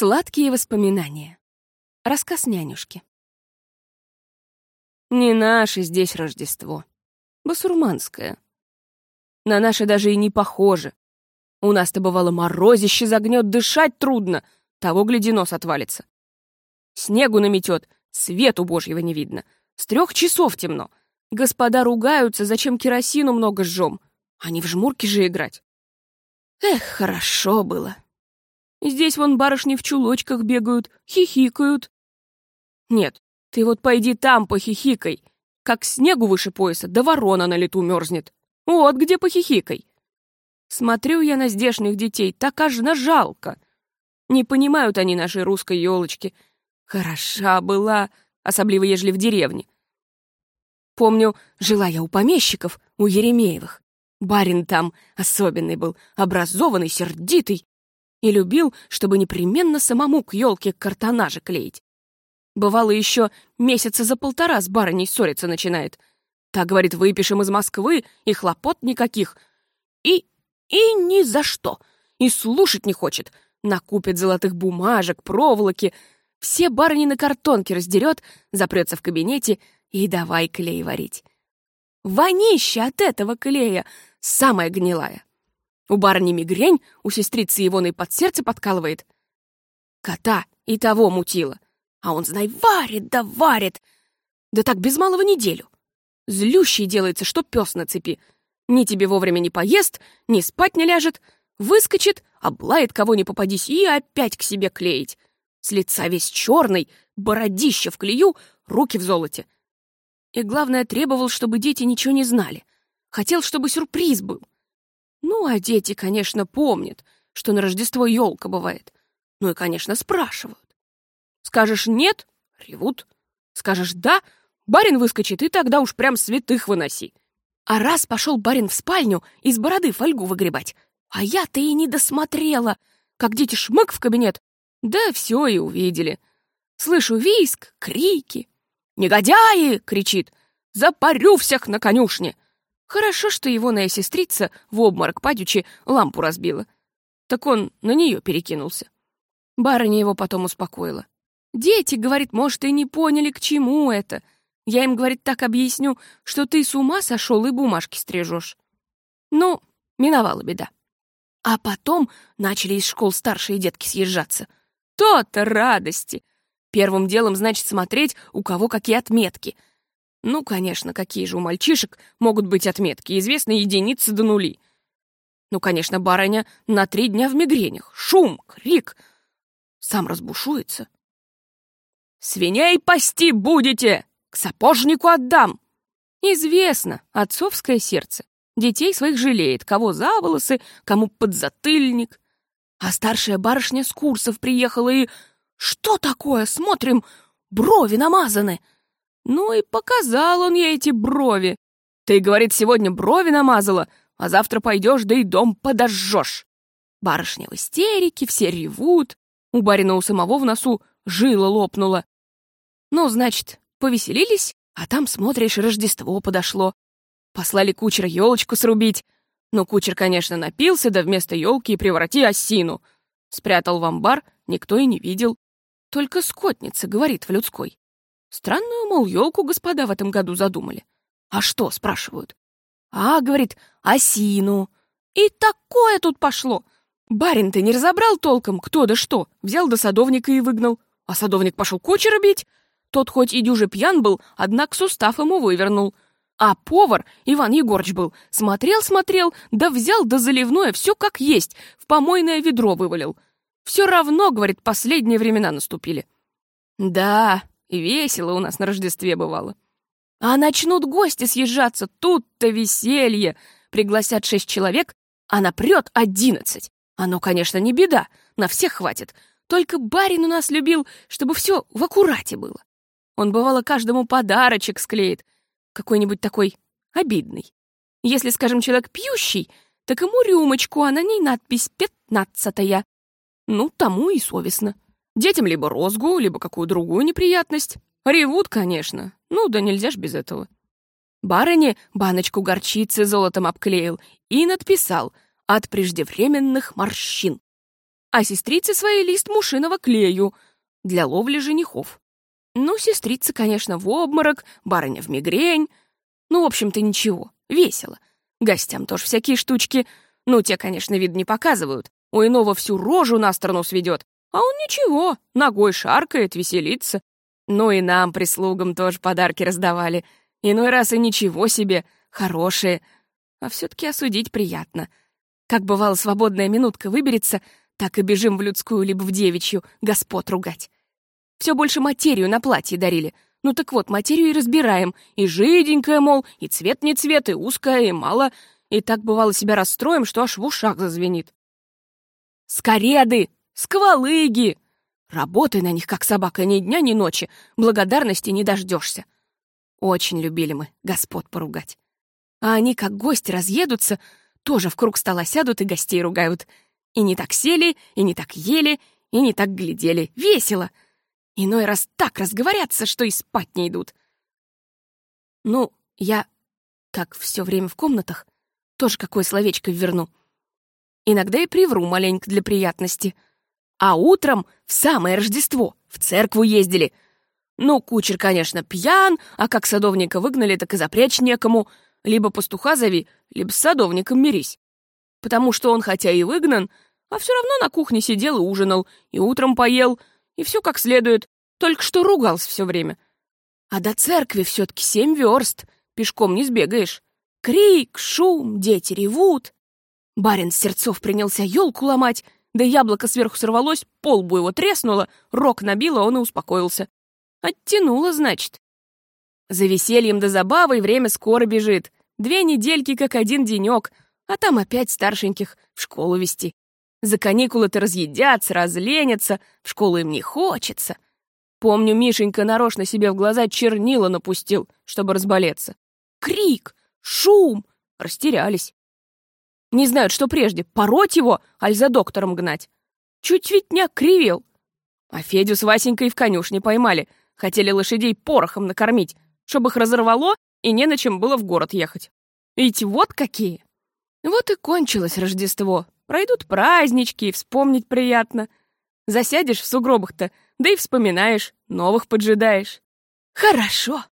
Сладкие воспоминания. Рассказ нянюшки. Не наше здесь Рождество. Басурманское. На наше даже и не похоже. У нас-то бывало морозище загнет, дышать трудно. Того, гляди, нос отвалится. Снегу наметет, свету божьего не видно. С трех часов темно. Господа ругаются, зачем керосину много жжем. Не в жмурки же играть. Эх, хорошо было. Здесь вон барышни в чулочках бегают, хихикают. Нет, ты вот пойди там похихикай. Как снегу выше пояса, да ворона на лету мерзнет. Вот где похихикай. Смотрю я на здешних детей, так аж на жалко. Не понимают они нашей русской елочки. Хороша была, особливо ежели в деревне. Помню, жила я у помещиков, у Еремеевых. Барин там особенный был, образованный, сердитый и любил, чтобы непременно самому к елке картонажи клеить. Бывало еще месяца за полтора с барыней ссориться начинает. Так, говорит, выпишем из Москвы, и хлопот никаких. И... и ни за что. И слушать не хочет. Накупит золотых бумажек, проволоки. Все барыни на картонке раздерет, запрется в кабинете и давай клей варить. Вонище от этого клея, самая гнилая. У барыни мигрень, у сестрицы егоной под сердце подкалывает. Кота и того мутила. А он, знай, варит да варит. Да так без малого неделю. Злющий делается, что пес на цепи. Ни тебе вовремя не поест, ни спать не ляжет. Выскочит, облает кого не попадись и опять к себе клеить. С лица весь черный, бородище в клею, руки в золоте. И главное, требовал, чтобы дети ничего не знали. Хотел, чтобы сюрприз был. Ну, а дети, конечно, помнят, что на Рождество елка бывает. Ну и, конечно, спрашивают. Скажешь «нет» — ревут. Скажешь «да» — барин выскочит, и тогда уж прям святых выноси. А раз пошел барин в спальню из бороды фольгу выгребать, а я-то и не досмотрела, как дети шмык в кабинет. Да все и увидели. Слышу виск, крики. «Негодяи!» — кричит. «Запарю всех на конюшне!» Хорошо, что его моя сестрица в обморок падючи лампу разбила. Так он на нее перекинулся. Барыня его потом успокоила. «Дети, — говорит, — может, и не поняли, к чему это. Я им, говорит, так объясню, что ты с ума сошел и бумажки стрижешь». Ну, миновала беда. А потом начали из школ старшие детки съезжаться. То-то радости! Первым делом, значит, смотреть, у кого какие отметки — ну, конечно, какие же у мальчишек могут быть отметки, известны единицы до нули. Ну, конечно, барыня на три дня в мигренях. Шум, крик. Сам разбушуется. «Свиней пасти будете! К сапожнику отдам!» Известно, отцовское сердце. Детей своих жалеет, кого за волосы, кому подзатыльник. А старшая барышня с курсов приехала и... Что такое? Смотрим, брови намазаны. Ну и показал он ей эти брови. Ты, говорит, сегодня брови намазала, а завтра пойдешь, да и дом подожжешь. Барышня в истерике, все ревут. У барина у самого в носу жила лопнула. Ну, значит, повеселились, а там, смотришь, Рождество подошло. Послали кучера елочку срубить. Но кучер, конечно, напился, да вместо елки преврати осину. Спрятал в амбар, никто и не видел. Только скотница говорит в людской. Странную, мол, елку господа в этом году задумали. А что, спрашивают? А, говорит, осину. И такое тут пошло. Барин-то не разобрал толком, кто да что. Взял до садовника и выгнал. А садовник пошел кучера бить. Тот хоть и дюже пьян был, однако сустав ему вывернул. А повар, Иван Егорыч был, смотрел-смотрел, да взял до заливное все как есть, в помойное ведро вывалил. Все равно, говорит, последние времена наступили. Да, и весело у нас на Рождестве бывало. А начнут гости съезжаться, тут-то веселье. Пригласят шесть человек, а напрет одиннадцать. Оно, конечно, не беда, на всех хватит. Только барин у нас любил, чтобы все в аккурате было. Он, бывало, каждому подарочек склеит. Какой-нибудь такой обидный. Если, скажем, человек пьющий, так ему рюмочку, а на ней надпись «пятнадцатая». Ну, тому и совестно. Детям либо розгу, либо какую другую неприятность. Ревут, конечно. Ну, да нельзя ж без этого. Барыне баночку горчицы золотом обклеил и надписал «От преждевременных морщин». а сестрице своей лист мушиного клею для ловли женихов. Ну, сестрица, конечно, в обморок, барыня в мигрень. Ну, в общем-то, ничего, весело. Гостям тоже всякие штучки. Ну, те, конечно, вид не показывают. У иного всю рожу на сторону сведет. А он ничего, ногой шаркает, веселится. Ну и нам, прислугам, тоже подарки раздавали. Иной раз и ничего себе, хорошие. А все таки осудить приятно. Как бывало, свободная минутка выберется, так и бежим в людскую либо в девичью господ ругать. Все больше материю на платье дарили. Ну так вот, материю и разбираем. И жиденькая, мол, и цвет не цвет, и узкая, и мало. И так бывало себя расстроим, что аж в ушах зазвенит. Скореды! Сквалыги! Работай на них, как собака, ни дня, ни ночи. Благодарности не дождешься. Очень любили мы господ поругать. А они, как гости, разъедутся, тоже в круг стола сядут и гостей ругают. И не так сели, и не так ели, и не так глядели. Весело. Иной раз так разговорятся, что и спать не идут. Ну, я, как все время в комнатах, тоже какое словечко верну. Иногда и привру маленько для приятности — а утром, в самое Рождество, в церкву ездили. Ну, кучер, конечно, пьян, а как садовника выгнали, так и запрячь некому. Либо пастуха зови, либо с садовником мирись. Потому что он хотя и выгнан, а все равно на кухне сидел и ужинал, и утром поел, и все как следует, только что ругался все время. А до церкви все-таки семь верст, пешком не сбегаешь. Крик, шум, дети ревут. Барин Сердцов принялся елку ломать, да яблоко сверху сорвалось, полбу его треснуло, рог набило, он и успокоился. Оттянуло, значит. За весельем да забавой время скоро бежит. Две недельки, как один денек, а там опять старшеньких в школу вести. За каникулы-то разъедятся, разленятся, в школу им не хочется. Помню, Мишенька нарочно себе в глаза чернила напустил, чтобы разболеться. Крик, шум, растерялись. Не знают, что прежде, пороть его, аль за доктором гнать. Чуть ведь не окривел. А Федю с Васенькой в конюшне поймали. Хотели лошадей порохом накормить, чтобы их разорвало и не на чем было в город ехать. Ведь вот какие. Вот и кончилось Рождество. Пройдут празднички, и вспомнить приятно. Засядешь в сугробах-то, да и вспоминаешь, новых поджидаешь. Хорошо.